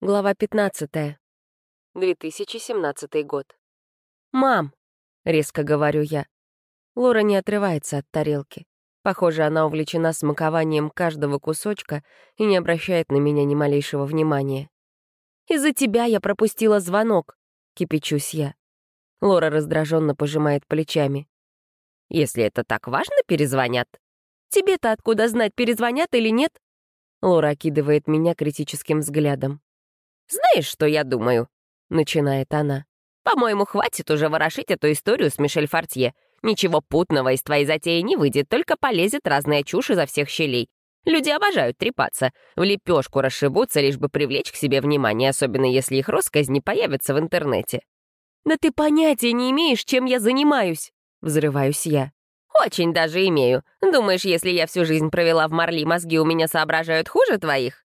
Глава 15. 2017 год. «Мам!» — резко говорю я. Лора не отрывается от тарелки. Похоже, она увлечена смакованием каждого кусочка и не обращает на меня ни малейшего внимания. «Из-за тебя я пропустила звонок», — кипячусь я. Лора раздраженно пожимает плечами. «Если это так важно, перезвонят». «Тебе-то откуда знать, перезвонят или нет?» Лора окидывает меня критическим взглядом. «Знаешь, что я думаю?» — начинает она. «По-моему, хватит уже ворошить эту историю с Мишель Фортье. Ничего путного из твоей затеи не выйдет, только полезет разная чушь изо всех щелей. Люди обожают трепаться, в лепешку расшибутся, лишь бы привлечь к себе внимание, особенно если их росказни появятся в интернете». «Да ты понятия не имеешь, чем я занимаюсь!» — взрываюсь я. «Очень даже имею. Думаешь, если я всю жизнь провела в Марли, мозги у меня соображают хуже твоих?»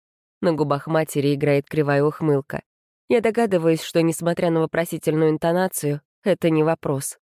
На губах матери играет кривая ухмылка. Я догадываюсь, что, несмотря на вопросительную интонацию, это не вопрос.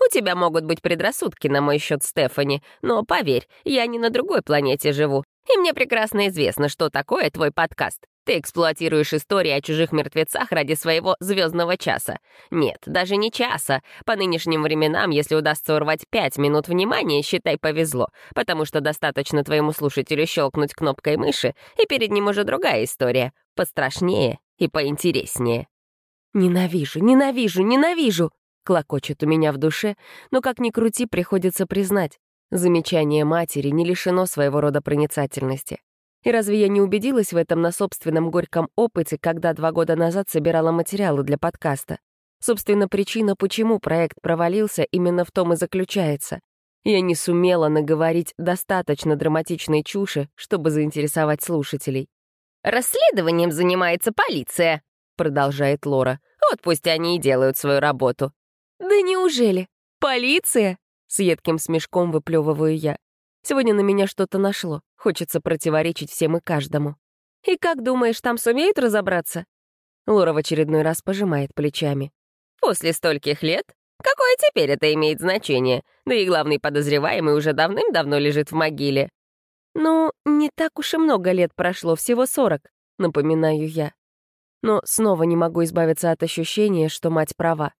«У тебя могут быть предрассудки на мой счет, Стефани, но поверь, я не на другой планете живу, и мне прекрасно известно, что такое твой подкаст. Ты эксплуатируешь истории о чужих мертвецах ради своего звездного часа. Нет, даже не часа. По нынешним временам, если удастся урвать пять минут внимания, считай, повезло, потому что достаточно твоему слушателю щелкнуть кнопкой мыши, и перед ним уже другая история, пострашнее и поинтереснее. «Ненавижу, ненавижу, ненавижу!» — клокочет у меня в душе, но как ни крути, приходится признать. Замечание матери не лишено своего рода проницательности. И разве я не убедилась в этом на собственном горьком опыте, когда два года назад собирала материалы для подкаста? Собственно, причина, почему проект провалился, именно в том и заключается. Я не сумела наговорить достаточно драматичной чуши, чтобы заинтересовать слушателей. «Расследованием занимается полиция», — продолжает Лора. «Вот пусть они и делают свою работу». «Да неужели? Полиция?» — с едким смешком выплевываю я. Сегодня на меня что-то нашло. Хочется противоречить всем и каждому. «И как думаешь, там сумеют разобраться?» Лора в очередной раз пожимает плечами. «После стольких лет? Какое теперь это имеет значение? Да и главный подозреваемый уже давным-давно лежит в могиле». «Ну, не так уж и много лет прошло, всего сорок», — напоминаю я. Но снова не могу избавиться от ощущения, что мать права.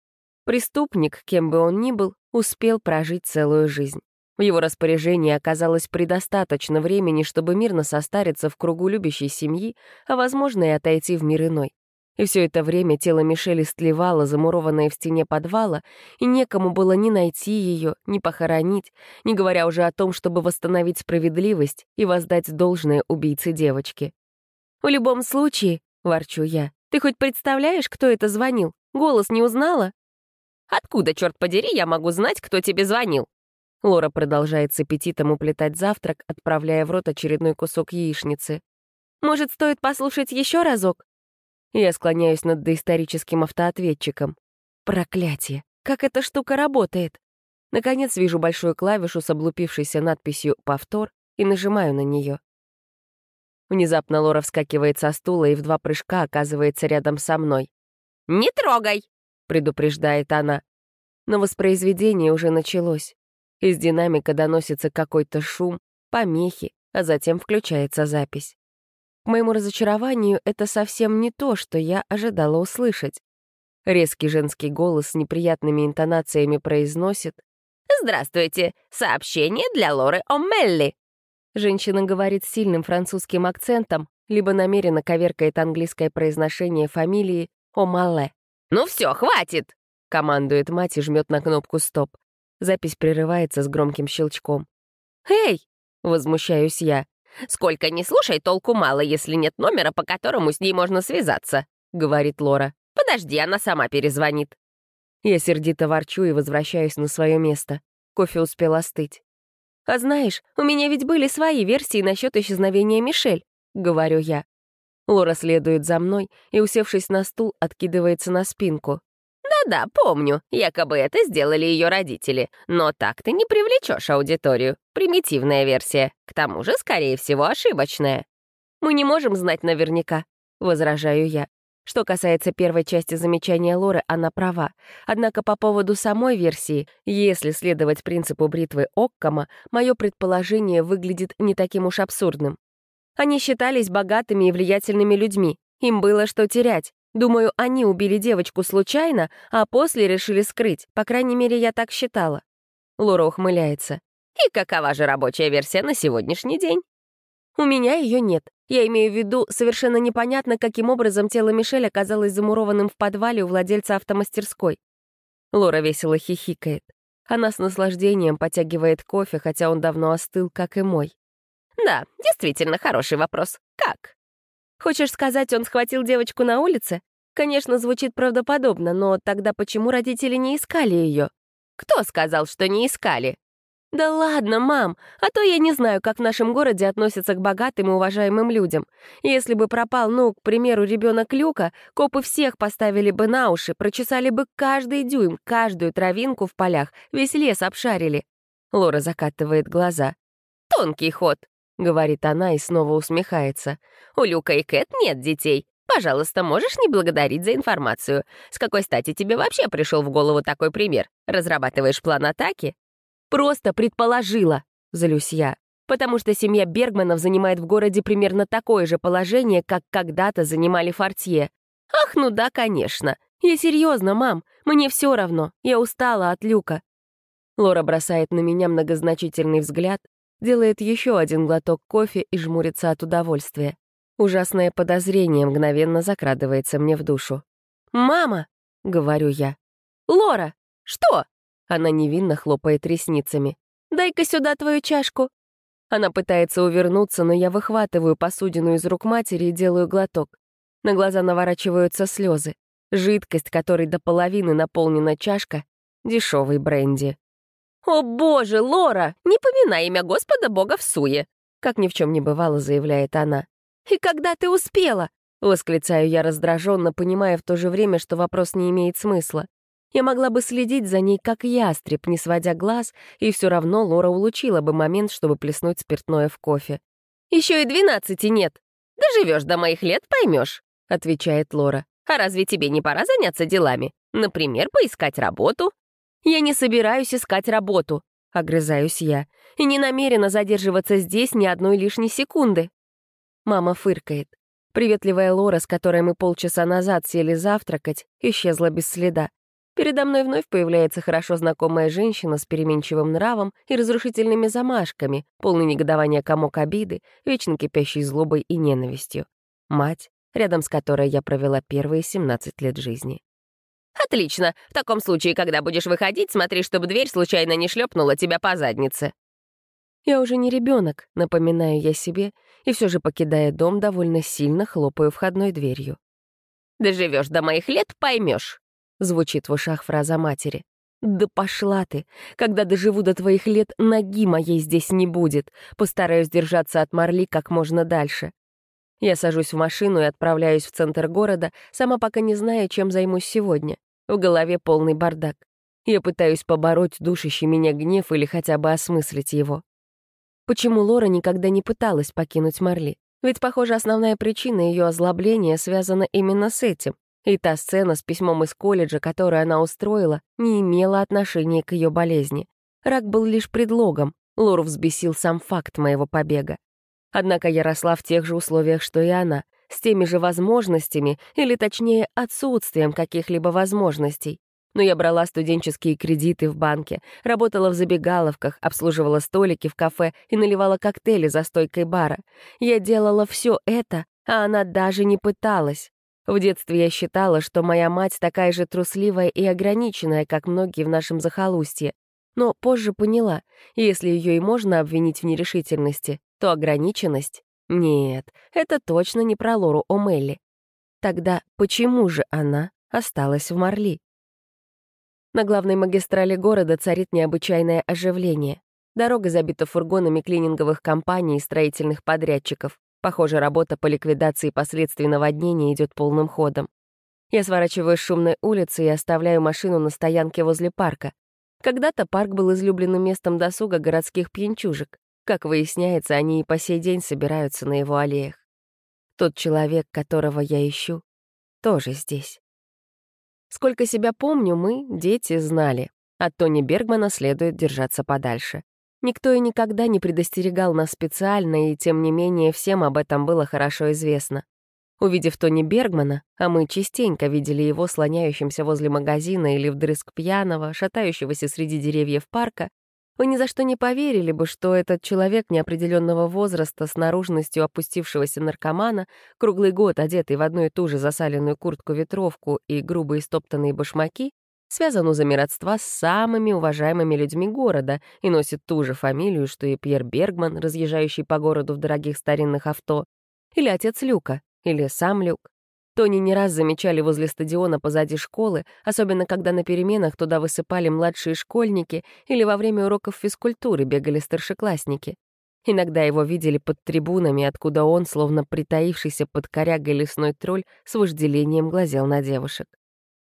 Преступник, кем бы он ни был, успел прожить целую жизнь. В его распоряжении оказалось предостаточно времени, чтобы мирно состариться в кругу любящей семьи, а, возможно, и отойти в мир иной. И все это время тело Мишели стлевало, замурованное в стене подвала, и некому было ни найти ее, ни похоронить, не говоря уже о том, чтобы восстановить справедливость и воздать должное убийце девочки. «В любом случае», — ворчу я, — «ты хоть представляешь, кто это звонил? Голос не узнала?» «Откуда, черт подери, я могу знать, кто тебе звонил?» Лора продолжает с аппетитом уплетать завтрак, отправляя в рот очередной кусок яичницы. «Может, стоит послушать еще разок?» Я склоняюсь над доисторическим автоответчиком. Проклятие! Как эта штука работает? Наконец вижу большую клавишу с облупившейся надписью «Повтор» и нажимаю на нее. Внезапно Лора вскакивает со стула и в два прыжка оказывается рядом со мной. «Не трогай!» — предупреждает она. Но воспроизведение уже началось. Из динамика доносится какой-то шум, помехи, а затем включается запись. К моему разочарованию, это совсем не то, что я ожидала услышать. Резкий женский голос с неприятными интонациями произносит «Здравствуйте! Сообщение для Лоры О'Мелли!» Женщина говорит с сильным французским акцентом, либо намеренно коверкает английское произношение фамилии О'Малле. «Ну все, хватит!» — командует мать и жмет на кнопку «Стоп». Запись прерывается с громким щелчком. «Эй!» — возмущаюсь я. «Сколько не слушай, толку мало, если нет номера, по которому с ней можно связаться», — говорит Лора. «Подожди, она сама перезвонит». Я сердито ворчу и возвращаюсь на свое место. Кофе успел остыть. «А знаешь, у меня ведь были свои версии насчет исчезновения Мишель», — говорю я. Лора следует за мной и, усевшись на стул, откидывается на спинку. «Да-да, помню. Якобы это сделали ее родители. Но так ты не привлечешь аудиторию. Примитивная версия. К тому же, скорее всего, ошибочная». «Мы не можем знать наверняка», — возражаю я. Что касается первой части замечания Лоры, она права. Однако по поводу самой версии, если следовать принципу бритвы Оккама, мое предположение выглядит не таким уж абсурдным. Они считались богатыми и влиятельными людьми, Им было что терять. Думаю, они убили девочку случайно, а после решили скрыть. По крайней мере, я так считала. Лора ухмыляется. И какова же рабочая версия на сегодняшний день? У меня ее нет. Я имею в виду, совершенно непонятно, каким образом тело Мишель оказалось замурованным в подвале у владельца автомастерской. Лора весело хихикает. Она с наслаждением потягивает кофе, хотя он давно остыл, как и мой. «Да, действительно хороший вопрос. Как?» «Хочешь сказать, он схватил девочку на улице?» Конечно, звучит правдоподобно, но тогда почему родители не искали ее? Кто сказал, что не искали? «Да ладно, мам, а то я не знаю, как в нашем городе относятся к богатым и уважаемым людям. Если бы пропал, ну, к примеру, ребенок Люка, копы всех поставили бы на уши, прочесали бы каждый дюйм, каждую травинку в полях, весь лес обшарили». Лора закатывает глаза. «Тонкий ход», — говорит она и снова усмехается. «У Люка и Кэт нет детей. Пожалуйста, можешь не благодарить за информацию. С какой стати тебе вообще пришел в голову такой пример? Разрабатываешь план атаки? Просто предположила, злюсь я, потому что семья Бергманов занимает в городе примерно такое же положение, как когда-то занимали Фортье. Ах, ну да, конечно. Я серьезно, мам, мне все равно, я устала от Люка. Лора бросает на меня многозначительный взгляд, делает еще один глоток кофе и жмурится от удовольствия. Ужасное подозрение мгновенно закрадывается мне в душу. «Мама!» — говорю я. «Лора! Что?» Она невинно хлопает ресницами. «Дай-ка сюда твою чашку». Она пытается увернуться, но я выхватываю посудину из рук матери и делаю глоток. На глаза наворачиваются слезы. Жидкость, которой до половины наполнена чашка — дешевый бренди. «О боже, Лора, не поминай имя Господа Бога в суе!» Как ни в чем не бывало, заявляет она. «И когда ты успела?» — восклицаю я раздраженно, понимая в то же время, что вопрос не имеет смысла. Я могла бы следить за ней как ястреб, не сводя глаз, и все равно Лора улучила бы момент, чтобы плеснуть спиртное в кофе. «Еще и двенадцати нет. Доживешь до моих лет, поймешь», — отвечает Лора. «А разве тебе не пора заняться делами? Например, поискать работу?» «Я не собираюсь искать работу», — огрызаюсь я, «и не намерена задерживаться здесь ни одной лишней секунды». Мама фыркает. Приветливая Лора, с которой мы полчаса назад сели завтракать, исчезла без следа. Передо мной вновь появляется хорошо знакомая женщина с переменчивым нравом и разрушительными замашками, полный негодования комок обиды, вечно кипящей злобой и ненавистью. Мать, рядом с которой я провела первые 17 лет жизни. «Отлично. В таком случае, когда будешь выходить, смотри, чтобы дверь случайно не шлепнула тебя по заднице». Я уже не ребенок, напоминаю я себе, и все же, покидая дом, довольно сильно хлопаю входной дверью. «Доживешь до моих лет, поймешь. Звучит в ушах фраза матери. «Да пошла ты! Когда доживу до твоих лет, ноги моей здесь не будет. Постараюсь держаться от Марли как можно дальше». Я сажусь в машину и отправляюсь в центр города, сама пока не зная, чем займусь сегодня. В голове полный бардак. Я пытаюсь побороть душащий меня гнев или хотя бы осмыслить его. Почему Лора никогда не пыталась покинуть Марли? Ведь, похоже, основная причина ее озлобления связана именно с этим. И та сцена с письмом из колледжа, которую она устроила, не имела отношения к ее болезни. Рак был лишь предлогом. Лору взбесил сам факт моего побега. Однако я росла в тех же условиях, что и она, с теми же возможностями, или точнее, отсутствием каких-либо возможностей. Но я брала студенческие кредиты в банке, работала в забегаловках, обслуживала столики в кафе и наливала коктейли за стойкой бара. Я делала все это, а она даже не пыталась. В детстве я считала, что моя мать такая же трусливая и ограниченная, как многие в нашем захолустье. Но позже поняла, если ее и можно обвинить в нерешительности, то ограниченность — нет, это точно не про Лору О'Мелли. Тогда почему же она осталась в Марли? На главной магистрали города царит необычайное оживление. Дорога забита фургонами клининговых компаний и строительных подрядчиков. Похоже, работа по ликвидации последствий наводнения идет полным ходом. Я сворачиваю с шумной улицы и оставляю машину на стоянке возле парка. Когда-то парк был излюбленным местом досуга городских пьянчужек. Как выясняется, они и по сей день собираются на его аллеях. Тот человек, которого я ищу, тоже здесь. Сколько себя помню, мы, дети, знали. От Тони Бергмана следует держаться подальше. Никто и никогда не предостерегал нас специально, и тем не менее всем об этом было хорошо известно. Увидев Тони Бергмана, а мы частенько видели его слоняющимся возле магазина или вдрызг пьяного, шатающегося среди деревьев парка, вы ни за что не поверили бы, что этот человек неопределенного возраста с наружностью опустившегося наркомана, круглый год одетый в одну и ту же засаленную куртку-ветровку и грубые стоптанные башмаки, связан узами родства с самыми уважаемыми людьми города и носит ту же фамилию, что и Пьер Бергман, разъезжающий по городу в дорогих старинных авто, или отец Люка, или сам Люк. Тони не раз замечали возле стадиона позади школы, особенно когда на переменах туда высыпали младшие школьники или во время уроков физкультуры бегали старшеклассники. Иногда его видели под трибунами, откуда он, словно притаившийся под корягой лесной тролль, с вожделением глазел на девушек.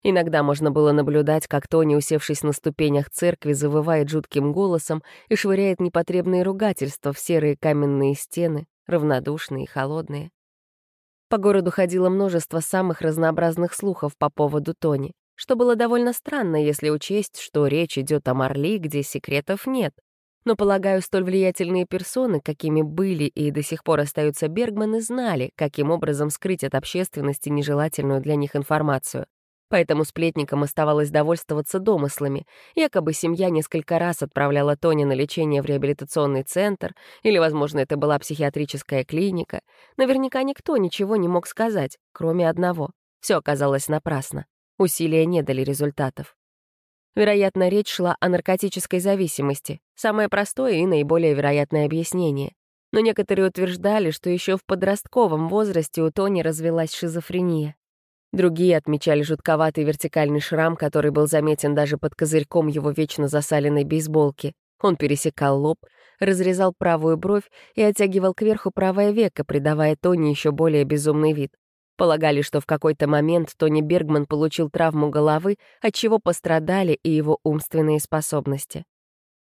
Иногда можно было наблюдать, как Тони, усевшись на ступенях церкви, завывает жутким голосом и швыряет непотребные ругательства в серые каменные стены, равнодушные и холодные. По городу ходило множество самых разнообразных слухов по поводу Тони, что было довольно странно, если учесть, что речь идет о Марли, где секретов нет. Но, полагаю, столь влиятельные персоны, какими были и до сих пор остаются Бергманы, знали, каким образом скрыть от общественности нежелательную для них информацию. Поэтому сплетникам оставалось довольствоваться домыслами. Якобы семья несколько раз отправляла Тони на лечение в реабилитационный центр, или, возможно, это была психиатрическая клиника. Наверняка никто ничего не мог сказать, кроме одного. Все оказалось напрасно. Усилия не дали результатов. Вероятно, речь шла о наркотической зависимости, самое простое и наиболее вероятное объяснение. Но некоторые утверждали, что еще в подростковом возрасте у Тони развелась шизофрения. Другие отмечали жутковатый вертикальный шрам, который был заметен даже под козырьком его вечно засаленной бейсболки. Он пересекал лоб, разрезал правую бровь и оттягивал кверху правое веко, придавая Тони еще более безумный вид. Полагали, что в какой-то момент Тони Бергман получил травму головы, от чего пострадали и его умственные способности.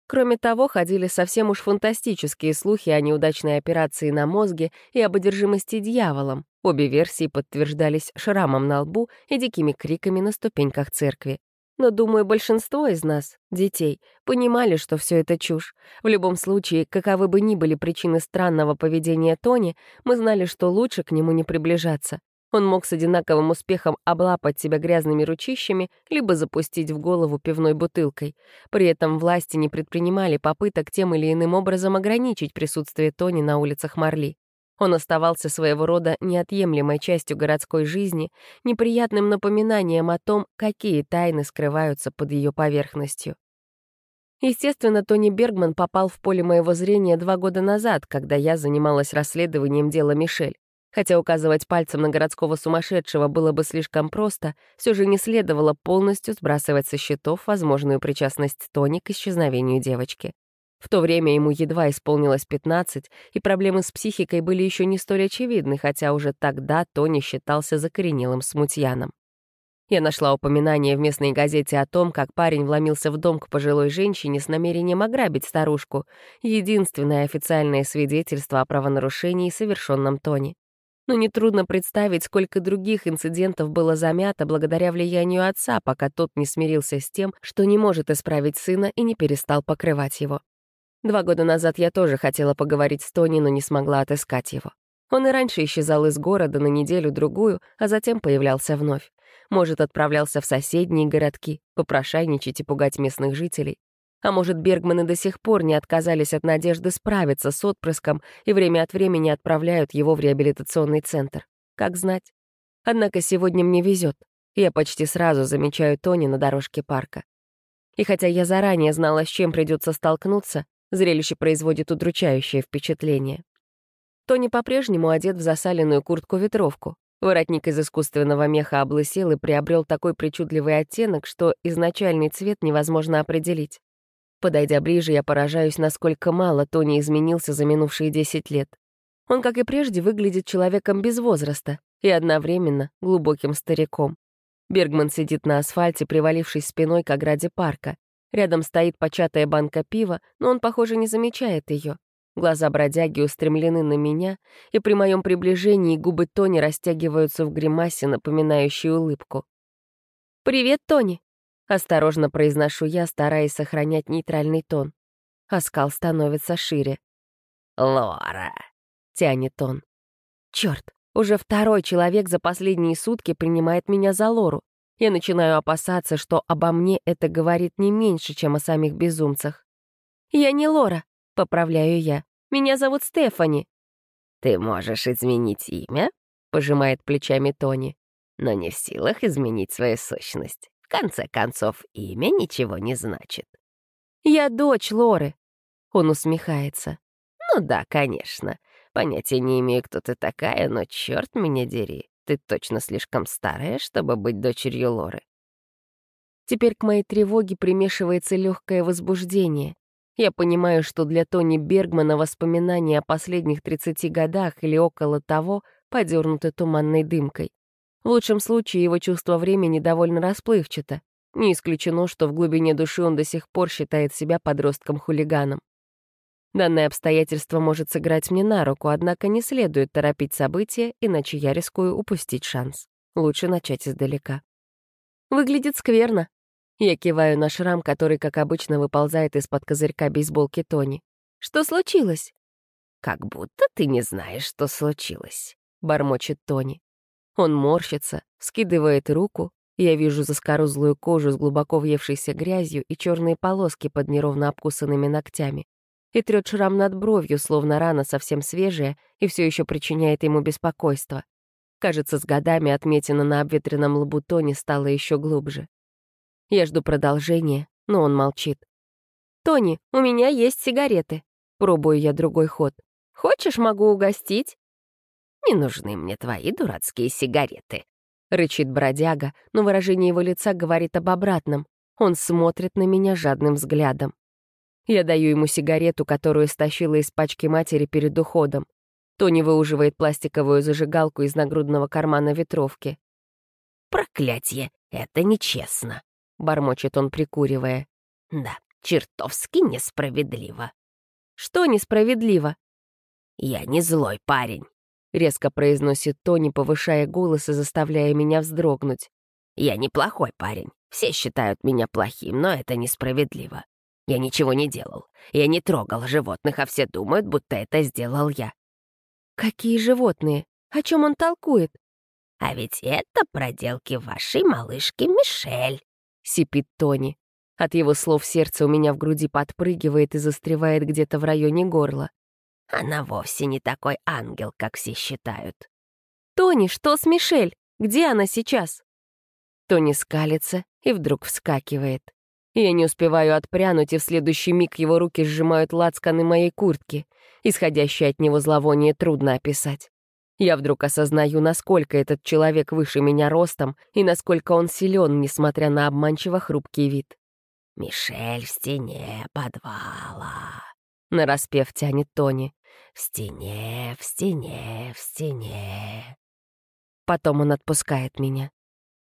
Кроме того, ходили совсем уж фантастические слухи о неудачной операции на мозге и об одержимости дьяволом. Обе версии подтверждались шрамом на лбу и дикими криками на ступеньках церкви. Но, думаю, большинство из нас, детей, понимали, что все это чушь. В любом случае, каковы бы ни были причины странного поведения Тони, мы знали, что лучше к нему не приближаться. Он мог с одинаковым успехом облапать себя грязными ручищами, либо запустить в голову пивной бутылкой. При этом власти не предпринимали попыток тем или иным образом ограничить присутствие Тони на улицах Марли. Он оставался своего рода неотъемлемой частью городской жизни, неприятным напоминанием о том, какие тайны скрываются под ее поверхностью. Естественно, Тони Бергман попал в поле моего зрения два года назад, когда я занималась расследованием дела Мишель. Хотя указывать пальцем на городского сумасшедшего было бы слишком просто, все же не следовало полностью сбрасывать со счетов возможную причастность Тони к исчезновению девочки. В то время ему едва исполнилось 15, и проблемы с психикой были еще не столь очевидны, хотя уже тогда Тони считался закоренелым смутьяном. Я нашла упоминание в местной газете о том, как парень вломился в дом к пожилой женщине с намерением ограбить старушку, единственное официальное свидетельство о правонарушении, совершенном Тони но нетрудно представить, сколько других инцидентов было замято благодаря влиянию отца, пока тот не смирился с тем, что не может исправить сына и не перестал покрывать его. Два года назад я тоже хотела поговорить с Тони, но не смогла отыскать его. Он и раньше исчезал из города на неделю-другую, а затем появлялся вновь. Может, отправлялся в соседние городки, попрошайничать и пугать местных жителей. А может, Бергманы до сих пор не отказались от надежды справиться с отпрыском и время от времени отправляют его в реабилитационный центр. Как знать. Однако сегодня мне везет. Я почти сразу замечаю Тони на дорожке парка. И хотя я заранее знала, с чем придется столкнуться, зрелище производит удручающее впечатление. Тони по-прежнему одет в засаленную куртку-ветровку. Воротник из искусственного меха облысел и приобрел такой причудливый оттенок, что изначальный цвет невозможно определить. Подойдя ближе, я поражаюсь, насколько мало Тони изменился за минувшие 10 лет. Он, как и прежде, выглядит человеком без возраста и одновременно глубоким стариком. Бергман сидит на асфальте, привалившись спиной к ограде парка. Рядом стоит початая банка пива, но он, похоже, не замечает ее. Глаза бродяги устремлены на меня, и при моем приближении губы Тони растягиваются в гримасе, напоминающей улыбку. «Привет, Тони!» Осторожно произношу я, стараясь сохранять нейтральный тон. Оскал становится шире. «Лора!» — тянет он. Черт, Уже второй человек за последние сутки принимает меня за Лору. Я начинаю опасаться, что обо мне это говорит не меньше, чем о самих безумцах. «Я не Лора», — поправляю я. «Меня зовут Стефани». «Ты можешь изменить имя?» — пожимает плечами Тони. «Но не в силах изменить свою сущность. В конце концов, имя ничего не значит». «Я дочь Лоры», — он усмехается. «Ну да, конечно. Понятия не имею, кто ты такая, но черт меня дери, ты точно слишком старая, чтобы быть дочерью Лоры. Теперь к моей тревоге примешивается легкое возбуждение. Я понимаю, что для Тони Бергмана воспоминания о последних 30 годах или около того подернуты туманной дымкой. В лучшем случае его чувство времени довольно расплывчато. Не исключено, что в глубине души он до сих пор считает себя подростком-хулиганом. Данное обстоятельство может сыграть мне на руку, однако не следует торопить события, иначе я рискую упустить шанс. Лучше начать издалека. Выглядит скверно. Я киваю на шрам, который, как обычно, выползает из-под козырька бейсболки Тони. Что случилось? «Как будто ты не знаешь, что случилось», — бормочет Тони. Он морщится, скидывает руку. Я вижу заскорузлую кожу с глубоко въевшейся грязью и черные полоски под неровно обкусанными ногтями и трет шрам над бровью, словно рана совсем свежая и все еще причиняет ему беспокойство. Кажется, с годами отметина на обветренном лбу Тони стала еще глубже. Я жду продолжения, но он молчит. «Тони, у меня есть сигареты». Пробую я другой ход. «Хочешь, могу угостить?» «Не нужны мне твои дурацкие сигареты», — рычит бродяга, но выражение его лица говорит об обратном. Он смотрит на меня жадным взглядом. Я даю ему сигарету, которую стащила из пачки матери перед уходом. Тони выуживает пластиковую зажигалку из нагрудного кармана ветровки. «Проклятье! Это нечестно!» — бормочет он, прикуривая. «Да, чертовски несправедливо». «Что несправедливо?» «Я не злой парень», — резко произносит Тони, повышая голос и заставляя меня вздрогнуть. «Я неплохой парень. Все считают меня плохим, но это несправедливо. Я ничего не делал. Я не трогал животных, а все думают, будто это сделал я. Какие животные? О чем он толкует? А ведь это проделки вашей малышки Мишель, сипит Тони. От его слов сердце у меня в груди подпрыгивает и застревает где-то в районе горла. Она вовсе не такой ангел, как все считают. «Тони, что с Мишель? Где она сейчас?» Тони скалится и вдруг вскакивает. Я не успеваю отпрянуть, и в следующий миг его руки сжимают лацканы моей куртки. Исходящее от него зловоние трудно описать. Я вдруг осознаю, насколько этот человек выше меня ростом и насколько он силен, несмотря на обманчиво хрупкий вид. «Мишель в стене подвала», — нараспев тянет Тони. «В стене, в стене, в стене». Потом он отпускает меня.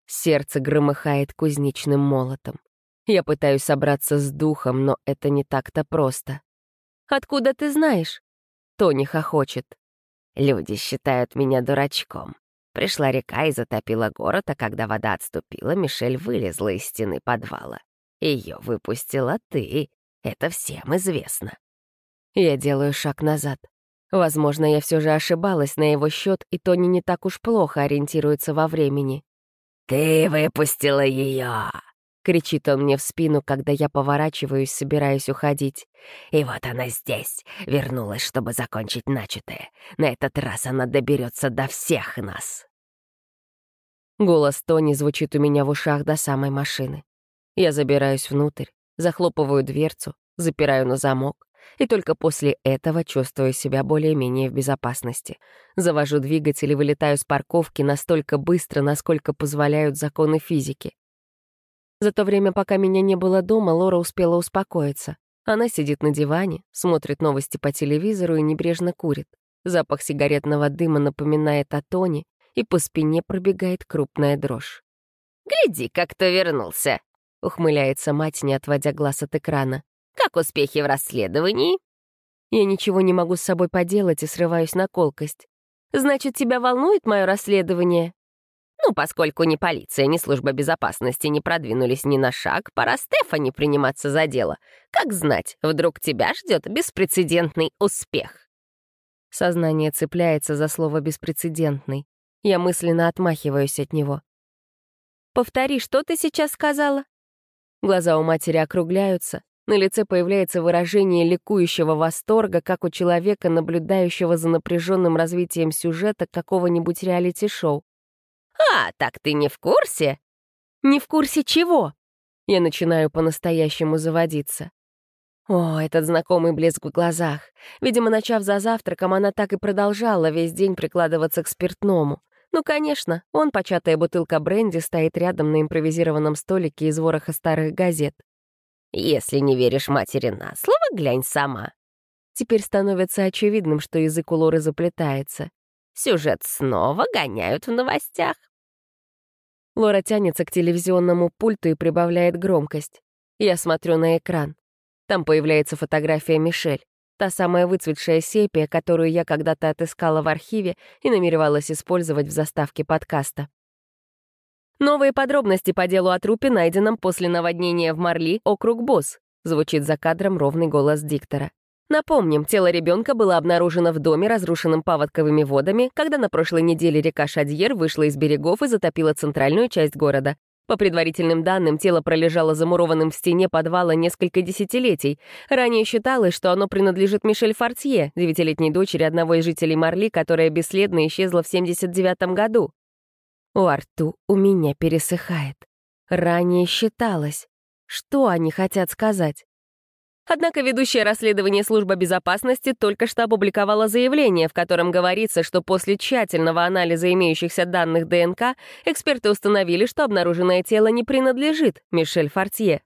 Сердце громыхает кузнечным молотом. Я пытаюсь собраться с духом, но это не так-то просто. «Откуда ты знаешь?» Тони хохочет. «Люди считают меня дурачком. Пришла река и затопила город, а когда вода отступила, Мишель вылезла из стены подвала. Ее выпустила ты. Это всем известно». Я делаю шаг назад. Возможно, я все же ошибалась на его счет, и Тони не так уж плохо ориентируется во времени. «Ты выпустила ее!» Кричит он мне в спину, когда я поворачиваюсь, собираюсь уходить. И вот она здесь, вернулась, чтобы закончить начатое. На этот раз она доберется до всех нас. Голос Тони звучит у меня в ушах до самой машины. Я забираюсь внутрь, захлопываю дверцу, запираю на замок, и только после этого чувствую себя более-менее в безопасности. Завожу двигатель и вылетаю с парковки настолько быстро, насколько позволяют законы физики. За то время, пока меня не было дома, Лора успела успокоиться. Она сидит на диване, смотрит новости по телевизору и небрежно курит. Запах сигаретного дыма напоминает о Тоне, и по спине пробегает крупная дрожь. «Гляди, как кто вернулся!» — ухмыляется мать, не отводя глаз от экрана. «Как успехи в расследовании?» Я ничего не могу с собой поделать и срываюсь на колкость. «Значит, тебя волнует мое расследование?» Ну, поскольку ни полиция, ни служба безопасности не продвинулись ни на шаг, пора Стефани приниматься за дело. Как знать, вдруг тебя ждет беспрецедентный успех. Сознание цепляется за слово «беспрецедентный». Я мысленно отмахиваюсь от него. «Повтори, что ты сейчас сказала?» Глаза у матери округляются, на лице появляется выражение ликующего восторга, как у человека, наблюдающего за напряженным развитием сюжета какого-нибудь реалити-шоу. «А, так ты не в курсе?» «Не в курсе чего?» Я начинаю по-настоящему заводиться. О, этот знакомый блеск в глазах. Видимо, начав за завтраком, она так и продолжала весь день прикладываться к спиртному. Ну, конечно, он, початая бутылка бренди, стоит рядом на импровизированном столике из вороха старых газет. Если не веришь матери на слово, глянь сама. Теперь становится очевидным, что язык у Лоры заплетается. Сюжет снова гоняют в новостях. Лора тянется к телевизионному пульту и прибавляет громкость. Я смотрю на экран. Там появляется фотография Мишель. Та самая выцветшая сепия, которую я когда-то отыскала в архиве и намеревалась использовать в заставке подкаста. Новые подробности по делу о трупе, найденном после наводнения в Марли, округ Босс, звучит за кадром ровный голос диктора. Напомним, тело ребенка было обнаружено в доме, разрушенном паводковыми водами, когда на прошлой неделе река Шадьер вышла из берегов и затопила центральную часть города. По предварительным данным, тело пролежало замурованным в стене подвала несколько десятилетий. Ранее считалось, что оно принадлежит Мишель Фортье, девятилетней дочери одного из жителей Марли, которая бесследно исчезла в 79 году. Во рту у меня пересыхает. Ранее считалось. Что они хотят сказать? Однако ведущая расследование служба безопасности только что опубликовала заявление, в котором говорится, что после тщательного анализа имеющихся данных ДНК эксперты установили, что обнаруженное тело не принадлежит Мишель Фортье.